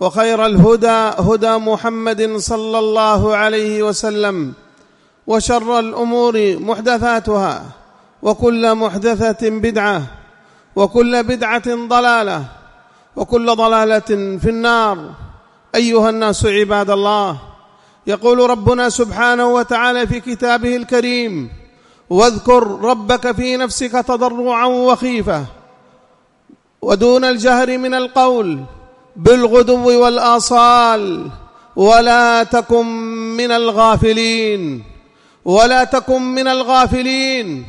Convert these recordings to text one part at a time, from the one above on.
وخير الهدى هدى محمد صلى الله عليه وسلم وشر الأمور محدثاتها وكل محدثة بدعة وكل بدعة ضلالة وكل ضلالة في النار. أيها الناس عباد الله يقول ربنا سبحانه وتعالى في كتابه الكريم واذكر ربك في نفسك تضرعا وخيفة ودون الجهر من القول بالغدو والآصال ولا تكن من الغافلين ولا تكن من الغافلين.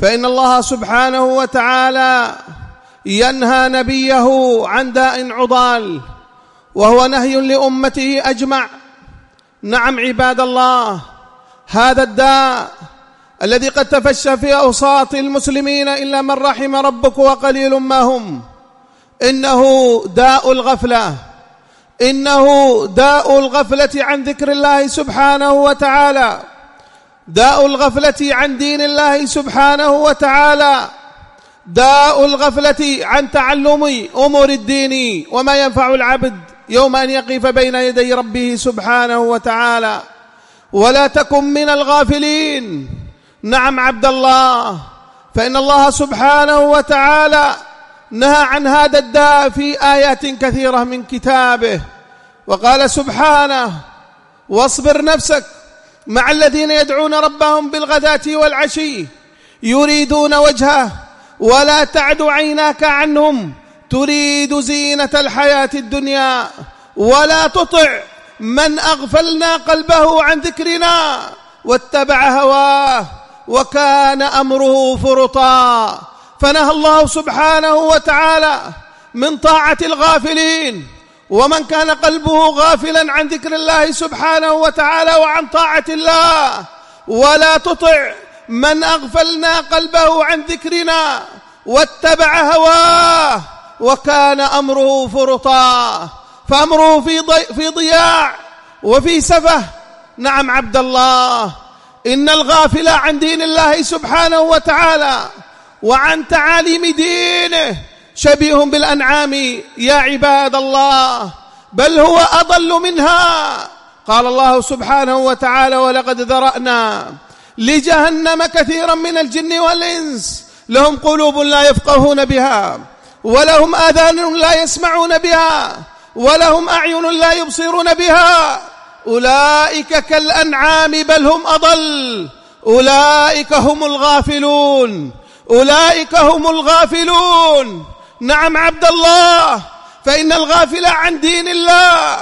فإن الله سبحانه وتعالى ينهى نبيه عن داء عضال وهو نهي لأمته أجمع. نعم عباد الله هذا الداء الذي قد تفشى في أوساط المسلمين إلا من رحم ربك وقليل ما هم. إنه داء الغفلة. إنه داء الغفلة عن ذكر الله سبحانه وتعالى. داء الغفلة عن دين الله سبحانه وتعالى. داء الغفلة عن تعلم أمور الدين وما ينفع العبد يوم أن يقف بين يدي ربه سبحانه وتعالى. ولا تكن من الغافلين. نعم عبد الله. فإن الله سبحانه وتعالى نهى عن هذا الداء في آيات كثيرة من كتابه وقال سبحانه واصبر نفسك مع الذين يدعون ربهم بالغداة والعشي يريدون وجهه ولا تعد عيناك عنهم تريد زينة الحياة الدنيا ولا تطع من أغفلنا قلبه عن ذكرنا واتبع هواه وكان أمره فرطا. فنهى الله سبحانه وتعالى من طاعة الغافلين ومن كان قلبه غافلا عن ذكر الله سبحانه وتعالى وعن طاعة الله ولا تطع من أغفلنا قلبه عن ذكرنا واتبع هواه وكان أمره فرطا فأمره في ضي في ضياع وفي سفه. نعم عبد الله إن الغافل عن دين الله سبحانه وتعالى وعن تعاليم دينه. شبيه بالأنعام يا عباد الله بل هو أضل منها. قال الله سبحانه وتعالى ولقد ذرأنا لجهنم كثيرا من الجن والإنس لهم قلوب لا يفقهون بها ولهم آذان لا يسمعون بها ولهم أعين لا يبصرون بها. أولئك كالأنعام بل هم أضل. أولئك هم الغافلون. أولئك هم الغافلون. نعم عبد الله فإن الغافل عن دين الله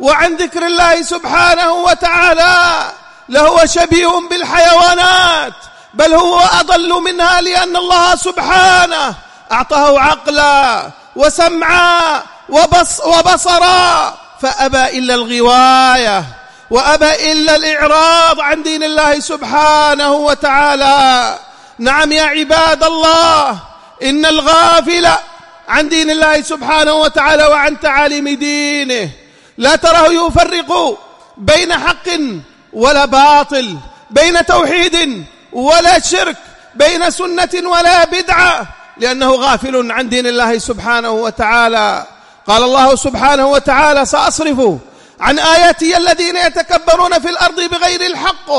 وعن ذكر الله سبحانه وتعالى لهو شبيه بالحيوانات بل هو أضل منها لأن الله سبحانه أعطاه عقلا وسمعا وبص وبصرا فأبى إلا الغواية وأبى إلا الإعراض عن دين الله سبحانه وتعالى. نعم يا عباد الله إن الغافل عن دين الله سبحانه وتعالى وعن تعاليم دينه. لا تراه يفرق بين حق ولا باطل بين توحيد ولا شرك بين سنة ولا بدعة لأنه غافل عن دين الله سبحانه وتعالى. قال الله سبحانه وتعالى سأصرف عن آياتي الذين يتكبرون في الأرض بغير الحق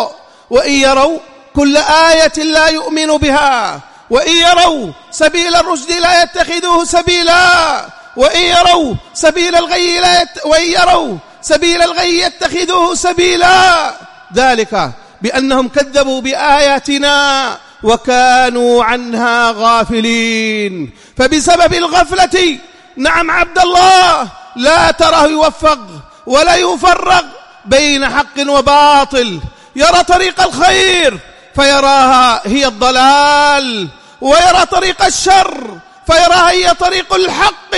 وإن يروا كل آية لا يؤمن بها. وإن يروا سبيل الرشد لا يتخذوه سبيلا. وإن يروا سبيل الغي لا يت... وإن يروا سبيل الغي يتخذوه سبيلا. ذلك بأنهم كذبوا بآياتنا وكانوا عنها غافلين. فبسبب الغفلة نعم عبد الله لا تراه يوفق ولا يفرق بين حق وباطل. يرى طريق الخير فيراها هي الضلال ويرى طريق الشر فيراها هي طريق الحق.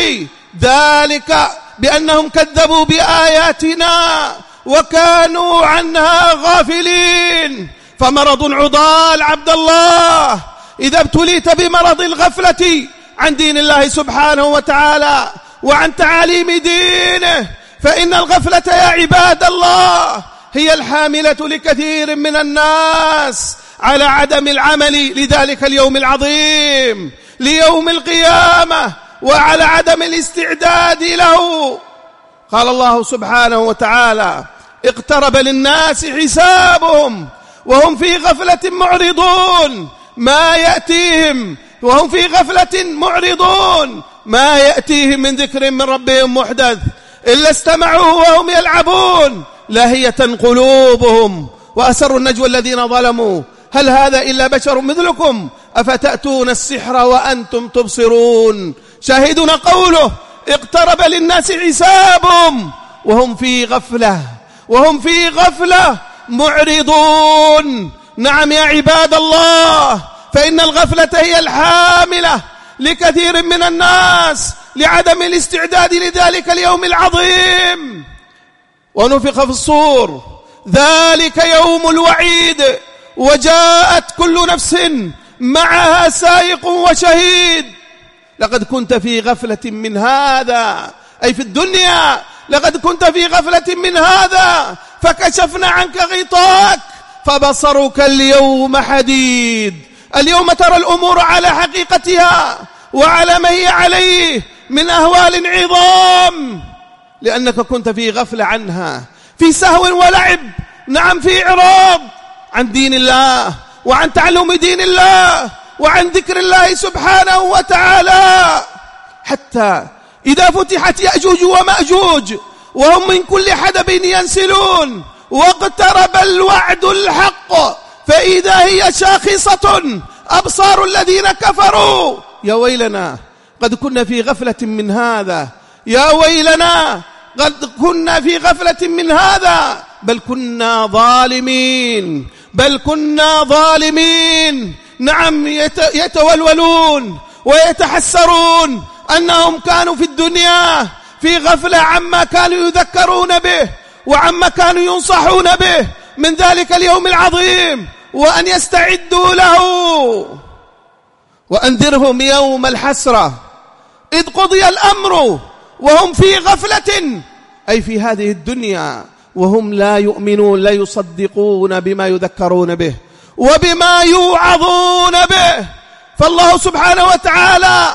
ذلك بأنهم كذبوا بآياتنا وكانوا عنها غافلين. فمرض عضال عبد الله إذا ابتليت بمرض الغفلة عن دين الله سبحانه وتعالى وعن تعاليم دينه فإن الغفلة يا عباد الله هي الحاملة لكثير من الناس. على عدم العمل لذلك اليوم العظيم ليوم القيامة وعلى عدم الاستعداد له. قال الله سبحانه وتعالى اقترب للناس حسابهم وهم في غفلة معرضون. ما يأتيهم وهم في غفلة معرضون. ما يأتيهم من ذكر من ربهم محدث إلا استمعوه وهم يلعبون. لاهية قلوبهم وأسروا النجوى الذين ظلموا. هل هذا إلا بشر مثلكم؟ أفتأتون السحر وأنتم تبصرون. شاهدنا قوله اقترب للناس حسابهم. وهم في غفلة وهم في غفلة معرضون. نعم يا عباد الله فإن الغفلة هي الحاملة لكثير من الناس لعدم الاستعداد لذلك اليوم العظيم. ونفخ في الصور ذلك يوم الوعيد. وجاءت كل نفس معها سائق وشهيد. لقد كنت في غفلة من هذا. أي في الدنيا. لقد كنت في غفلة من هذا. فكشفنا عنك غطاك فبصرك اليوم حديد. اليوم ترى الأمور على حقيقتها. وعلى ما هي عليه. من أهوال عظام. لأنك كنت في غفلة عنها. في سهو ولعب. نعم في إعراض. عن دين الله وعن تعلم دين الله وعن ذكر الله سبحانه وتعالى. حتى إذا فتحت يأجوج ومأجوج وهم من كل حدب ينسلون واقترب الوعد الحق فإذا هي شاخصة أبصار الذين كفروا. يا ويلنا قد كنا في غفلة من هذا. يا ويلنا قد كنا في غفلة من هذا. بل كنا ظالمين. بل كنا ظالمين. نعم يتولولون ويتحسرون أنهم كانوا في الدنيا في غفلة عما كانوا يذكرون به وعما كانوا ينصحون به من ذلك اليوم العظيم. وأن يستعدوا له. وأنذرهم يوم الحسرة. إذ قضي الأمر وهم في غفلة. أي في هذه الدنيا. وهم لا يؤمنون لا يصدقون بما يذكرون به وبما يوعظون به. فالله سبحانه وتعالى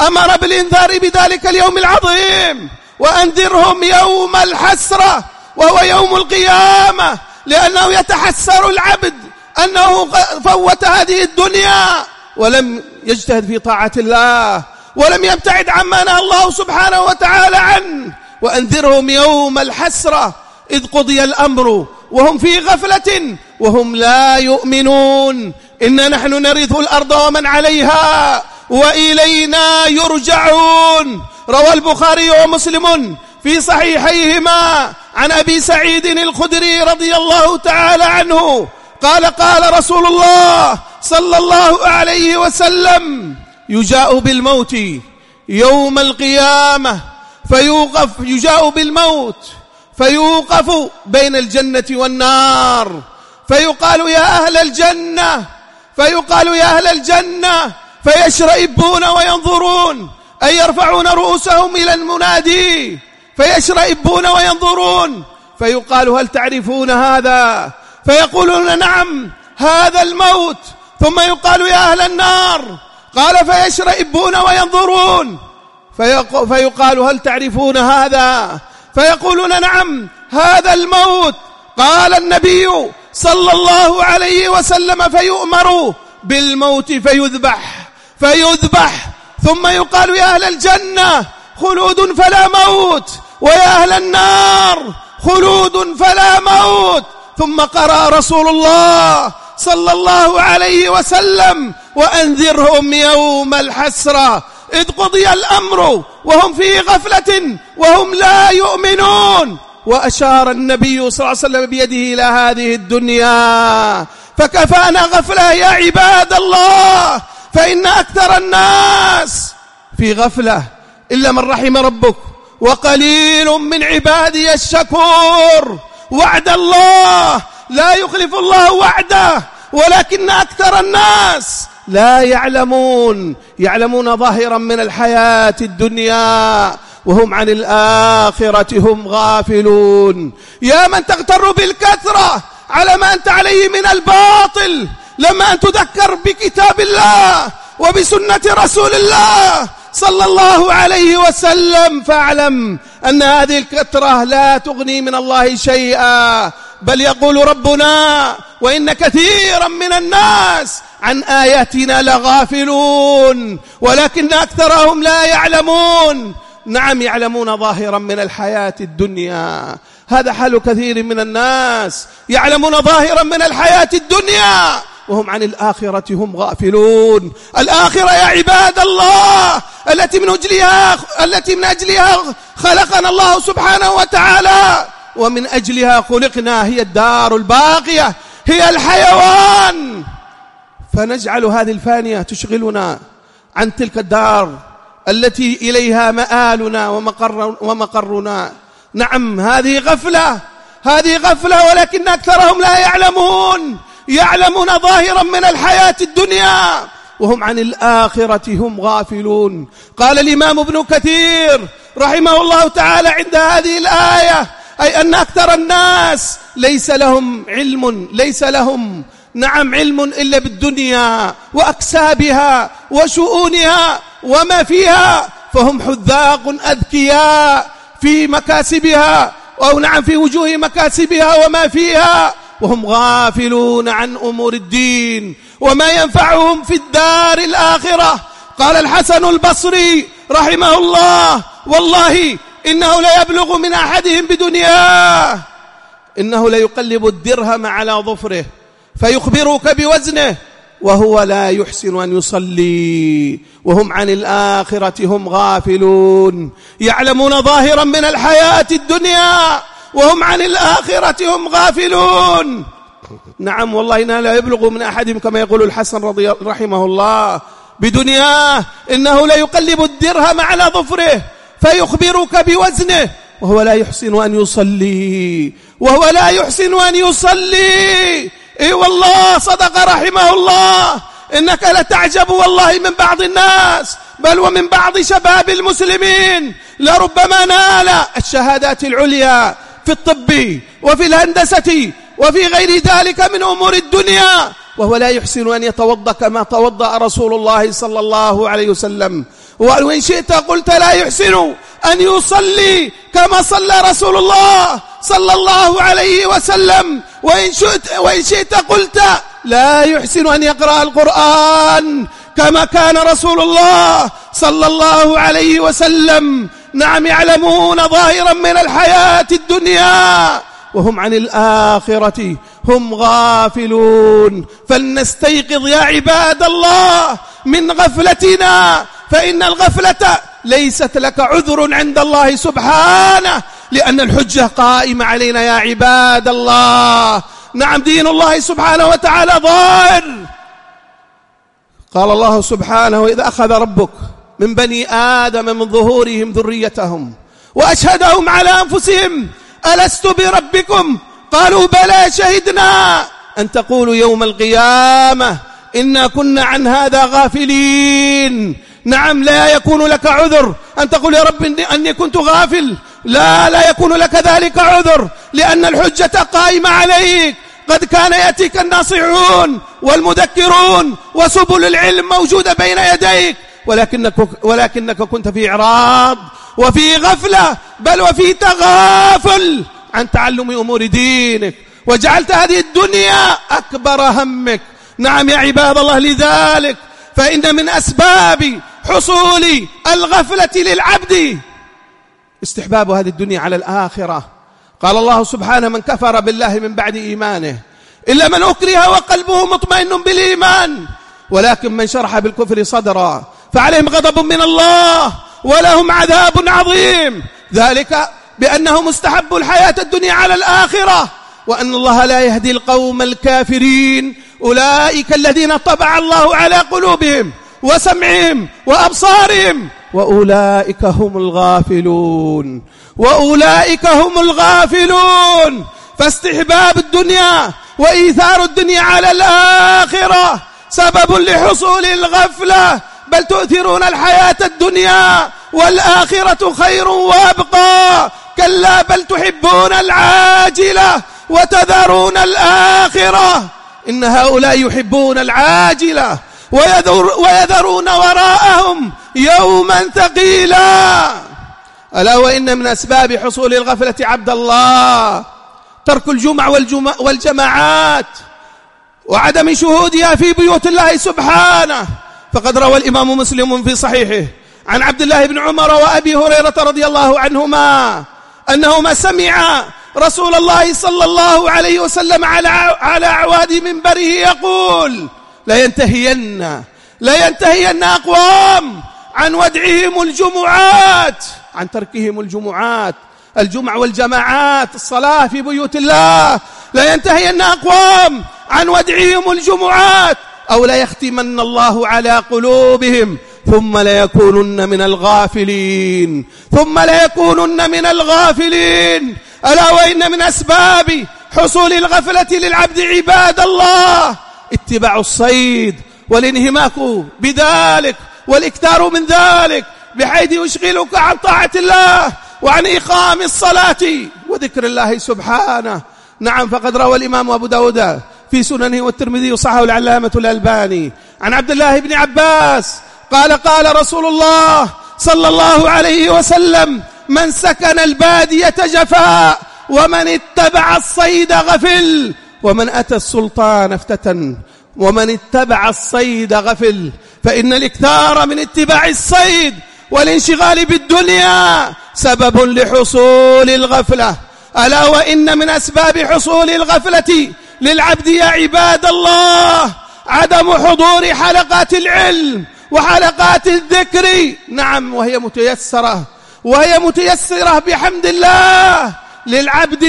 أمر بالإنذار بذلك اليوم العظيم. وأنذرهم يوم الحسرة وهو يوم القيامة لأنه يتحسر العبد أنه فوت هذه الدنيا ولم يجتهد في طاعة الله ولم يبتعد عما نهى الله سبحانه وتعالى عنه. وأنذرهم يوم الحسرة إذ قضي الأمر وهم في غفلة وهم لا يؤمنون. إنا نحن نرث الأرض ومن عليها وإلينا يرجعون. روى البخاري ومسلم في صحيحيهما عن أبي سعيد الخدري رضي الله تعالى عنه قال قال رسول الله صلى الله عليه وسلم يجاء بالموت يوم القيامة فيوقف يجاء بالموت فيوقف بين الجنة والنار. فيقال يا أهل الجنة فيقال يا أهل الجنة فيشرئبون وينظرون. أي يرفعون رؤوسهم إلى المنادي؟ فيشرئبون وينظرون. فيقال هل تعرفون هذا؟ فيقولون نعم هذا الموت. ثم يقال يا أهل النار قال فيشرئبون وينظرون. فيقال هل تعرفون هذا؟ فيقولون نعم هذا الموت. قال النبي صلى الله عليه وسلم فيؤمر بالموت فيذبح فيذبح. ثم يقال يا أهل الجنة خلود فلا موت. ويا أهل النار خلود فلا موت. ثم قرأ رسول الله صلى الله عليه وسلم وأنذرهم يوم الحسرة. إذ قضي الأمر وهم في غفلة وهم لا يؤمنون. وأشار النبي صلى الله عليه وسلم بيده إلى هذه الدنيا. فكفانا غفلة يا عباد الله فإن أكثر الناس في غفلة إلا من رحم ربك وقليل من عبادي الشكور. وعد الله لا يخلف الله وعده ولكن أكثر الناس لا يعلمون يعلمون ظاهرا من الحياة الدنيا وهم عن الآخرة هم غافلون. يا من تغتر بالكثرة على ما أنت عليه من الباطل لما أن تذكر بكتاب الله وبسنة رسول الله صلى الله عليه وسلم فاعلم أن هذه الكثرة لا تغني من الله شيئا بل يقول ربنا وإن كثيرا من الناس عن آياتنا لغافلون ولكن أكثرهم لا يعلمون. نعم يعلمون ظاهرا من الحياة الدنيا. هذا حال كثير من الناس. يعلمون ظاهرا من الحياة الدنيا. وهم عن الآخرة هم غافلون. الآخرة يا عباد الله التي من أجلها التي من أجلها خلقنا الله سبحانه وتعالى. ومن أجلها خلقنا هي الدار الباقية هي الحيوان. فنجعل هذه الفانية تشغلنا عن تلك الدار التي إليها مآلنا ومقر ومقرنا. نعم هذه غفلة هذه غفلة ولكن أكثرهم لا يعلمون يعلمون ظاهرا من الحياة الدنيا وهم عن الآخرة هم غافلون. قال الإمام ابن كثير رحمه الله تعالى عند هذه الآية أي أن أكثر الناس ليس لهم علم ليس لهم نعم علم إلا بالدنيا وأكسابها وشؤونها وما فيها فهم حذاق أذكياء في مكاسبها أو نعم في وجوه مكاسبها وما فيها وهم غافلون عن أمور الدين وما ينفعهم في الدار الآخرة. قال الحسن البصري رحمه الله والله إنه لا يبلغ من أحدهم بدنياه إنه ليقلب الدرهم على ظفره. فيخبرك بوزنه. وهو لا يحسن أن يصلي. وهم عن الآخرة هم غافلون. يعلمون ظاهرا من الحياة الدنيا. وهم عن الآخرة هم غافلون. نعم والله إنها لا يبلغ من أحدهم كما يقول الحسن رضي رحمه الله. بدنياه إنه لا يقلب الدرهم على ظفره. فيخبرك بوزنه. وهو لا يحسن أن يصلي. وهو لا يحسن أن يصلي. إي والله صدق رحمه الله. إنك لتعجب والله من بعض الناس بل ومن بعض شباب المسلمين. لربما نال الشهادات العليا في الطب وفي الهندسة وفي غير ذلك من أمور الدنيا. وهو لا يحسن أن يتوضأ كما توضأ رسول الله صلى الله عليه وسلم. وإن شئت قلت لا يحسن أن يصلي كما صلى رسول الله صلى الله عليه وسلم. وإن شئت, وإن شئت قلت لا يحسن أن يقرأ القرآن كما كان رسول الله صلى الله عليه وسلم. نعم يعلمون ظاهرا من الحياة الدنيا. وهم عن الآخرة هم غافلون. فلنستيقظ يا عباد الله من غفلتنا فإن الغفلة ليست لك عذر عند الله سبحانه لأن الحجة قائمة علينا يا عباد الله. نعم دين الله سبحانه وتعالى ظاهر قال الله سبحانه إذا أخذ ربك من بني آدم من ظهورهم ذريتهم وأشهدهم على أنفسهم ألست بربكم قالوا بلى شهدنا أن تقولوا يوم القيامة إنا كنا عن هذا غافلين. نعم لا يكون لك عذر. أن تقول يا رب أني كنت غافل. لا لا يكون لك ذلك عذر لأن الحجة قائمة عليك. قد كان يأتيك الناصحون والمذكرون وسبل العلم موجودة بين يديك. ولكنك, ولكنك كنت في إعراض وفي غفلة بل وفي تغافل. عن تعلم أمور دينك وجعلت هذه الدنيا أكبر همك. نعم يا عباد الله لذلك فإن من أسباب حصول الغفلة للعبد استحباب هذه الدنيا على الآخرة. قال الله سبحانه من كفر بالله من بعد إيمانه إلا من أكره وقلبه مطمئن بالإيمان ولكن من شرح بالكفر صدرا فعليهم غضب من الله ولهم عذاب عظيم. ذلك بأنه مستحب الحياة الدنيا على الآخرة وأن الله لا يهدي القوم الكافرين. أولئك الذين طبع الله على قلوبهم وسمعهم وأبصارهم وأولئك هم الغافلون. وأولئك هم الغافلون. فاستحباب الدنيا وإيثار الدنيا على الآخرة سبب لحصول الغفلة. بل تؤثرون الحياة الدنيا والآخرة خير وأبقى. كلا بل تحبون العاجلة وتذرون الآخرة. إن هؤلاء يحبون العاجلة ويذر ويذرون وراءهم يوما ثقيلا. ألا وإن من أسباب حصول الغفلة عبد الله ترك الجمع والجمع والجماعات وعدم شهودها في بيوت الله سبحانه. فقد روى الإمام مسلم في صحيحه عن عبد الله بن عمر وأبي هريرة رضي الله عنهما أنهما سمع رسول الله صلى الله عليه وسلم على على أعواد منبره يقول لا ينتهين أقوام عن ودعهم الجمعات عن تركهم الجمعات الجمع والجماعات الصلاة في بيوت الله لا ينتهين أقوام عن ودعهم الجمعات أو لا يختمن الله على قلوبهم ثم ليكونن من الغافلين. ثم ليكونن من الغافلين. ألا وإن من أسباب حصول الغفلة للعبد عباد الله؟ اتباع الصيد والانهماك بذلك والإكثار من ذلك بحيث يشغلك عن طاعة الله وعن إقام الصلاة وذكر الله سبحانه. نعم فقد روى الإمام أبو داود في سننه والترمذي وصحه العلامة الألباني. عن عبد الله بن عباس قال قال رسول الله صلى الله عليه وسلم من سكن البادية جفاء ومن اتبع الصيد غفل ومن أتى السلطان افتتن ومن اتبع الصيد غفل فإن الإكثار من اتباع الصيد والانشغال بالدنيا سبب لحصول الغفلة. ألا وإن من أسباب حصول الغفلة للعبد يا عباد الله عدم حضور حلقات العلم وحلقات الذكر نعم وهي متيسرة وهي متيسرة بحمد الله للعبد.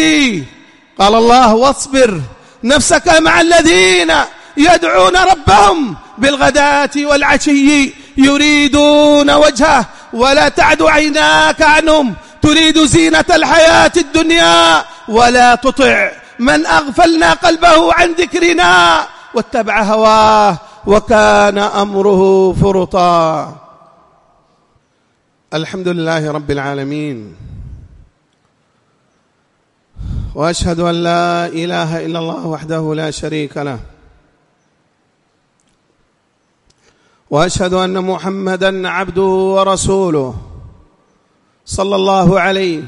قال الله واصبر نفسك مع الذين يدعون ربهم بالغداة والعشي يريدون وجهه ولا تعد عيناك عنهم تريد زينة الحياة الدنيا ولا تطع من أغفلنا قلبه عن ذكرنا واتبع هواه. وكان أمره فرطا. الحمد لله رب العالمين. وأشهد أن لا إله إلا الله وحده لا شريك له. وأشهد أن محمدا عبده ورسوله صلى الله عليه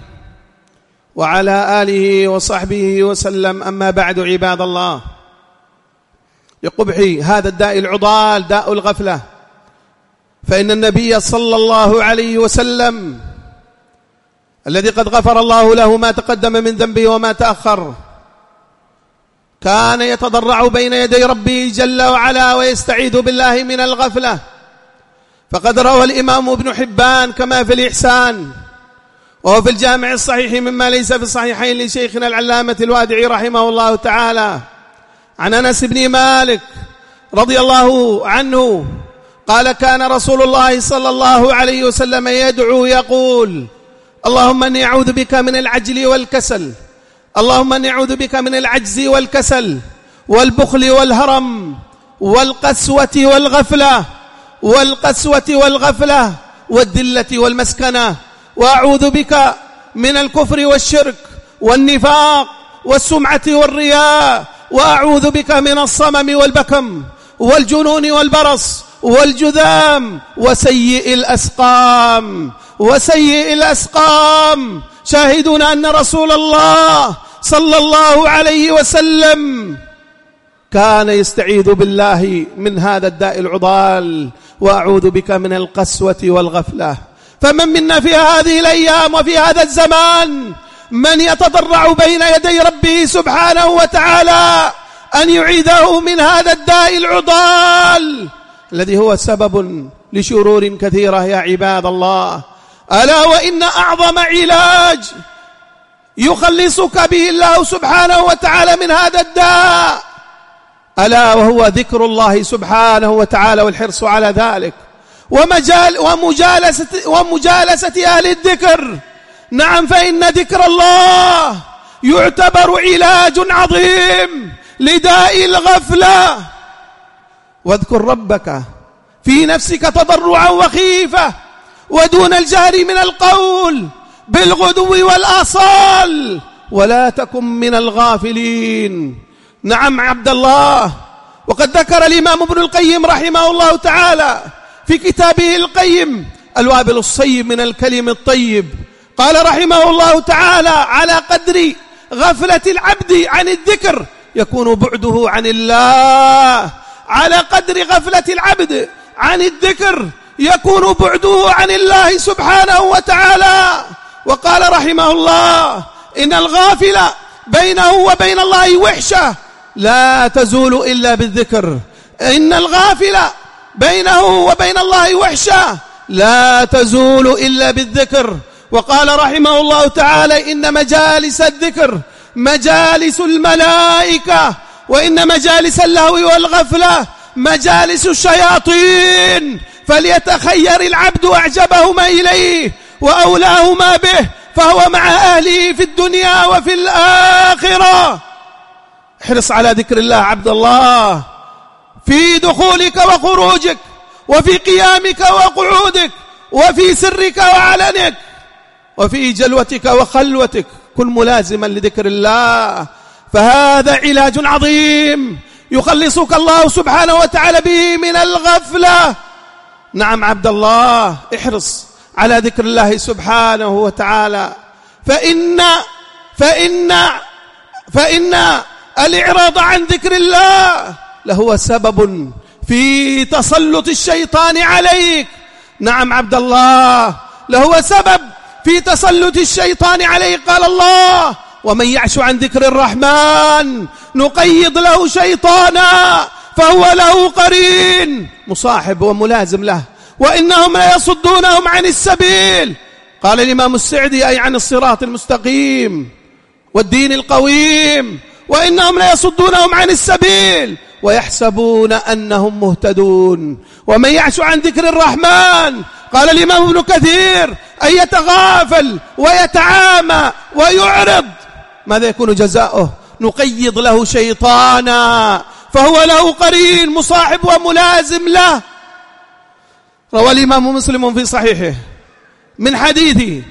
وعلى آله وصحبه وسلم. أما بعد عباد الله لقبح هذا الداء العضال داء الغفلة. فإن النبي صلى الله عليه وسلم الذي قد غفر الله له ما تقدم من ذنبه وما تأخر كان يتضرع بين يدي ربه جل وعلا ويستعيذ بالله من الغفلة. فقد روى الإمام ابن حبان كما في الإحسان وهو في الجامع الصحيح مما ليس في الصحيحين لشيخنا العلامة الوادعي رحمه الله تعالى. عن أنس بن مالك رضي الله عنه قال كان رسول الله صلى الله عليه وسلم يدعو يقول اللهم إني أعوذ بك من العجل والكسل اللهم إني أعوذ بك من العجز والكسل والبخل والهرم والقسوة والغفلة والقسوة والغفلة والذلة والمسكنة وأعوذ بك من الكفر والشرك والنفاق والسمعة والرياء وأعوذ بك من الصمم والبكم والجنون والبرص والجذام وسيء الأسقام وسيء الأسقام. شاهدون أن رسول الله صلى الله عليه وسلم كان يستعيذ بالله من هذا الداء العضال وأعوذ بك من القسوة والغفلة. فمن منا في هذه الأيام وفي هذا الزمان من يتضرع بين يدي ربه سبحانه وتعالى أن يعيده من هذا الداء العضال الذي هو سبب لشرور كثيرة يا عباد الله. ألا وإن أعظم علاج يخلصك به الله سبحانه وتعالى من هذا الداء. ألا وهو ذكر الله سبحانه وتعالى والحرص على ذلك. ومجال ومجالسة, ومجالسة أهل الذكر نعم فإن ذكر الله يعتبر علاج عظيم لداء الغفلة. واذكر ربك في نفسك تضرعا وخيفة ودون الجهر من القول بالغدو والآصال. ولا تكن من الغافلين. نعم عبد الله وقد ذكر الإمام ابن القيم رحمه الله تعالى في كتابه القيم الوابل الصيب من الكلم الطيب. قال رحمه الله تعالى على قدر غفلة العبد عن الذكر يكون بعده عن الله. على قدر غفلة العبد عن الذكر يكون بعده عن الله سبحانه وتعالى. وقال رحمه الله إن الغافل بينه وبين الله وحشة لا تزول إلا بالذكر. إن الغافل بينه وبين الله وحشة لا تزول إلا بالذكر. وقال رحمه الله تعالى إن مجالس الذكر مجالس الملائكة وإن مجالس اللهو والغفلة مجالس الشياطين فليتخير العبد أعجبهما إليه وأولاهما به فهو مع أهله في الدنيا وفي الآخرة. احرص على ذكر الله عبد الله. في دخولك وخروجك وفي قيامك وقعودك وفي سرك وعلنك وفي جلوتك وخلوتك كن ملازما لذكر الله. فهذا علاج عظيم يخلصك الله سبحانه وتعالى به من الغفلة. نعم عبد الله احرص على ذكر الله سبحانه وتعالى. فإن فإن فإن الإعراض عن ذكر الله لهو سبب في تسلط الشيطان عليك. نعم عبد الله لهو سبب في تسلط الشيطان عليه قال الله ومن يعش عن ذكر الرحمن نقيض له شيطانا فهو له قرين. مصاحب وملازم له وإنهم ليصدونهم عن السبيل. قال الإمام السعدي أي عن الصراط المستقيم والدين القويم وإنهم ليصدونهم عن السبيل ويحسبون أنهم مهتدون. ومن يعش عن ذكر الرحمن قال الإمام ابن كثير أن يتغافل ويتعامى ويعرض. ماذا يكون جزاؤه؟ نقيض له شيطانا فهو له قرين مصاحب وملازم له. روى الإمام مسلم في صحيحه. من حديث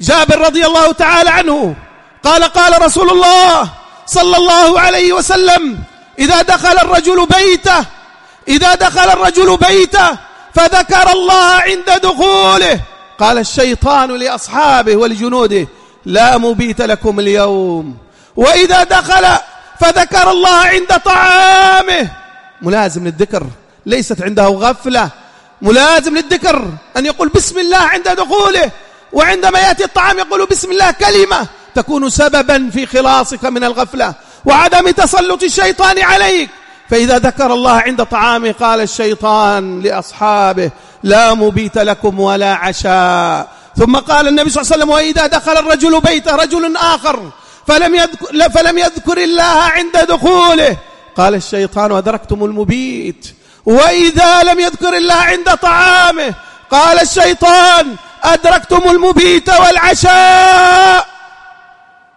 جابر رضي الله تعالى عنه قال قال رسول الله صلى الله عليه وسلم إذا دخل الرجل بيته إذا دخل الرجل بيته فذكر الله عند دخوله. قال الشيطان لأصحابه ولجنوده لا مبيت لكم اليوم. وإذا دخل فذكر الله عند طعامه. ملازم للذكر ليست عنده غفلة. ملازم للذكر أن يقول بسم الله عند دخوله. وعندما يأتي الطعام يقول بسم الله كلمة. تكون سببا في خلاصك من الغفلة وعدم تسلط الشيطان عليك. فإذا ذكر الله عند طعامه قال الشيطان لأصحابه لا مبيت لكم ولا عشاء. ثم قال النبي صلى الله عليه وسلم وإذا دخل الرجل بيته رجل آخر فلم يذكر, فلم يذكر الله عند دخوله. قال الشيطان أدركتم المبيت. وإذا لم يذكر الله عند طعامه قال الشيطان أدركتم المبيت والعشاء.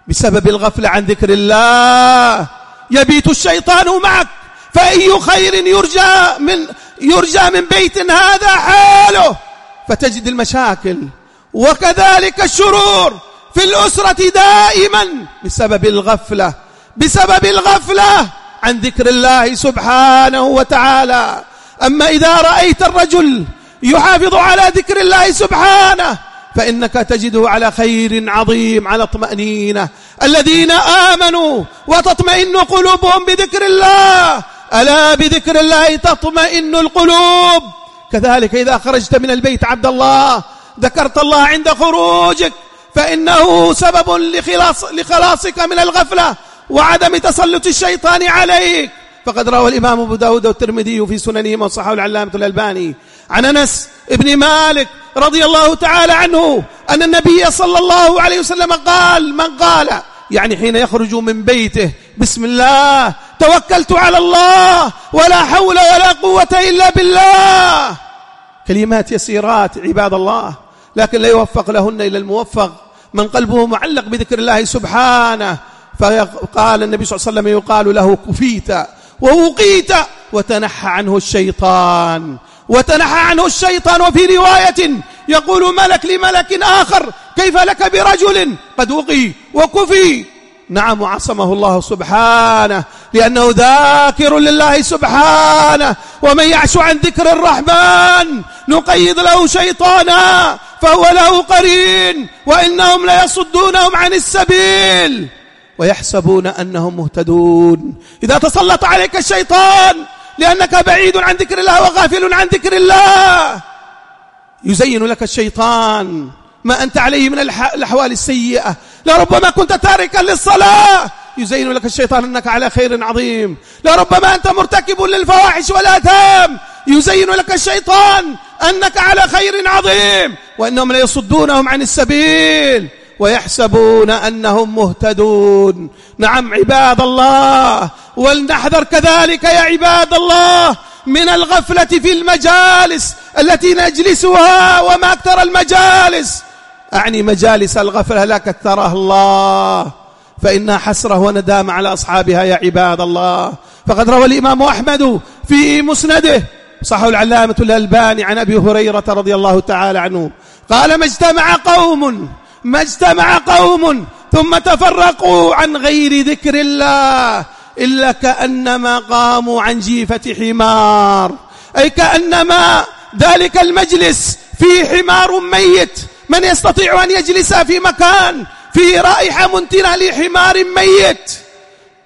بسبب الغفلة عن ذكر الله. يبيت الشيطان معك. فأي خير يرجى من يرجى من بيت هذا حاله؟ فتجد المشاكل. وكذلك الشرور في الأسرة دائما بسبب الغفلة بسبب الغفلة عن ذكر الله سبحانه وتعالى. أما إذا رأيت الرجل يحافظ على ذكر الله سبحانه فإنك تجده على خير عظيم على طمأنينة الذين آمنوا وتطمئن قلوبهم بذكر الله ألا بذكر الله تطمئن القلوب؟ كذلك إذا خرجت من البيت عبد الله ذكرت الله عند خروجك فإنه سبب لخلاص لخلاصك من الغفلة وعدم تسلط الشيطان عليك. فقد روى الإمام أبو داود والترمذي في سننه وصححه العلامة الألباني عن أنس ابن مالك رضي الله تعالى عنه أن النبي صلى الله عليه وسلم قال من قال يعني حين يخرج من بيته بسم الله توكلت على الله ولا حول ولا قوة إلا بالله. كلمات يسيرات عباد الله لكن لا يوفق لهن إلا الموفق. من قلبه معلق بذكر الله سبحانه فقال النبي صلى الله عليه وسلم يقال له كفيت ووقيت وتنحى عنه الشيطان وتنحى عنه الشيطان وفي رواية يقول ملك لملك آخر كيف لك برجل؟ قد وقي وكفي. نعم عصمه الله سبحانه لأنه ذاكر لله سبحانه ومن يعش عن ذكر الرحمن نقيض له شيطانا فهو له قرين وإنهم ليصدونهم عن السبيل ويحسبون أنهم مهتدون. إذا تسلط عليك الشيطان لأنك بعيد عن ذكر الله وغافل عن ذكر الله يزين لك الشيطان ما أنت عليه من الأحوال السيئة. لربما كنت تاركا للصلاة. يزين لك الشيطان أنك على خير عظيم. لربما أنت مرتكب للفواحش والآثام. يزين لك الشيطان أنك على خير عظيم. وإنهم ليصدونهم عن السبيل. ويحسبون أنهم مهتدون. نعم عباد الله. ولنحذر كذلك يا عباد الله. من الغفلة في المجالس التي نجلسها وما أكثر المجالس. أعني مجالس الغفلة لا كثرها الله. فإنها حسرة وندامة على أصحابها يا عباد الله. فقد روى الإمام أحمد في مسنده صحه العلامة الألباني عن أبي هريرة رضي الله تعالى عنه. قال ما اجتمع قوم ما اجتمع قوم ثم تفرقوا عن غير ذكر الله. إلا كأنما قاموا عن جيفة حمار. أي كأنما ذلك المجلس فيه حمار ميت. من يستطيع أن يجلس في مكان فيه رائحة منتنة لحمار ميت.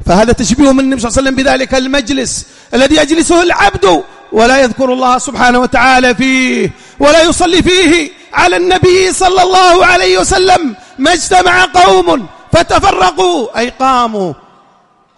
فهذا تشبيه من النبي صلى الله عليه وسلم بذلك المجلس الذي يجلسه العبد ولا يذكر الله سبحانه وتعالى فيه ولا يصلي فيه على النبي صلى الله عليه وسلم. ما اجتمع قوم فتفرقوا أي قاموا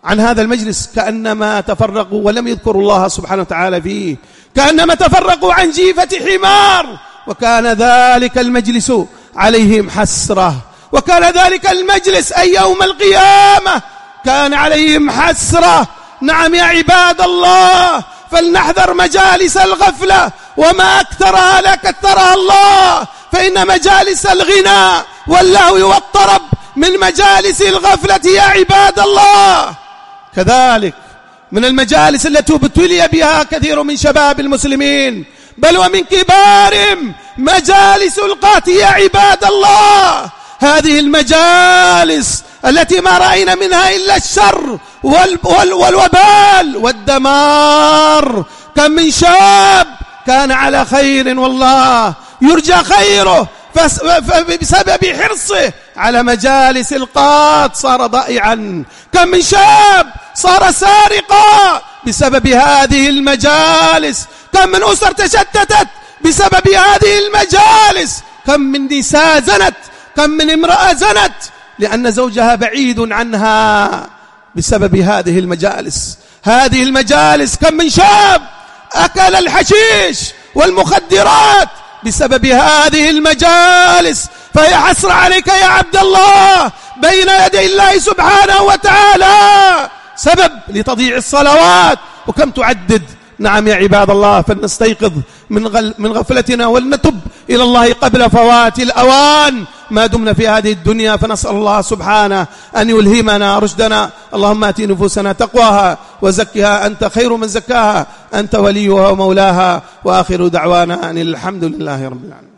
عن هذا المجلس كأنما تفرقوا ولم يذكروا الله سبحانه وتعالى فيه كأنما تفرقوا عن جيفة حمار وكان ذلك المجلس عليهم حسرة وكان ذلك المجلس أي يوم القيامة كان عليهم حسرة. نعم يا عباد الله فلنحذر مجالس الغفلة وما أكثرها لا كثرها الله فإن مجالس الغنى واللهو والطرب من مجالس الغفلة يا عباد الله. كذلك من المجالس التي ابتلي بها كثير من شباب المسلمين. بل ومن كبارهم مجالس القات يا عباد الله. هذه المجالس التي ما رأينا منها إلا الشر وال وال والوبال والدمار. كم من شاب كان على خير والله. يرجى خيره بسبب حرصه على مجالس القات صار ضائعا. كم من شاب صار سارقا بسبب هذه المجالس. كم من أسر تشتتت بسبب هذه المجالس. كم من نساء زنت كم من امرأة زنت لأن زوجها بعيد عنها بسبب هذه المجالس. هذه المجالس كم من شاب أكل الحشيش والمخدرات بسبب هذه المجالس. فهي حسر عليك يا عبد الله بين يدي الله سبحانه وتعالى. سبب لتضييع الصلوات. وكم تعدد؟ نعم يا عباد الله فلنستيقظ من, غل من غفلتنا ولنتب إلى الله قبل فوات الأوان. ما دمنا في هذه الدنيا فنسأل الله سبحانه أن يلهمنا رشدنا. اللهم آت نفوسنا تقواها وزكها. أنت خير من زكاها. أنت وليها ومولاها. وآخر دعوانا أن الحمد لله رب العالمين.